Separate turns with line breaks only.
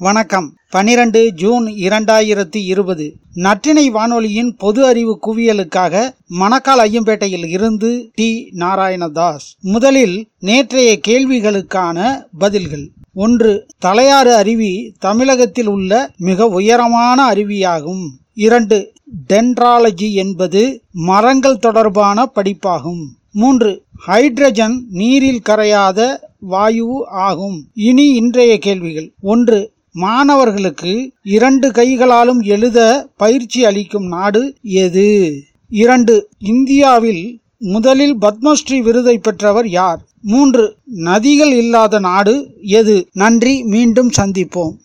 வணக்கம். பனிரெண்டு ஜூன் இரண்டாயிரத்தி இருபது. நற்றினை வானொலியின் பொது அறிவு குவியலுக்காக மணக்கால் ஐயம்பேட்டையில் இருந்து டி. நாராயணதாஸ். முதலில் நேற்றைய கேள்விகளுக்கான பதில்கள். ஒன்று தலையாறு அருவி தமிழகத்தில் உள்ள மிக உயரமான அருவியாகும். இரண்டு டென்ட்ராலஜி என்பது மரங்கள் தொடர்பான படிப்பாகும். மூன்று ஹைட்ரஜன் நீரில் கரையாத வாயு ஆகும். இனி இன்றைய கேள்விகள். ஒன்று மாணவர்களுக்கு இரண்டு கைகளாலும் எழுத பயிற்சி அளிக்கும் நாடு எது? இரண்டு இந்தியாவில் முதலில் பத்மஸ்ரீ விருதை பெற்றவர் யார்? மூன்று நதிகள் இல்லாத நாடு எது? நன்றி மீண்டும் சந்திப்போம்.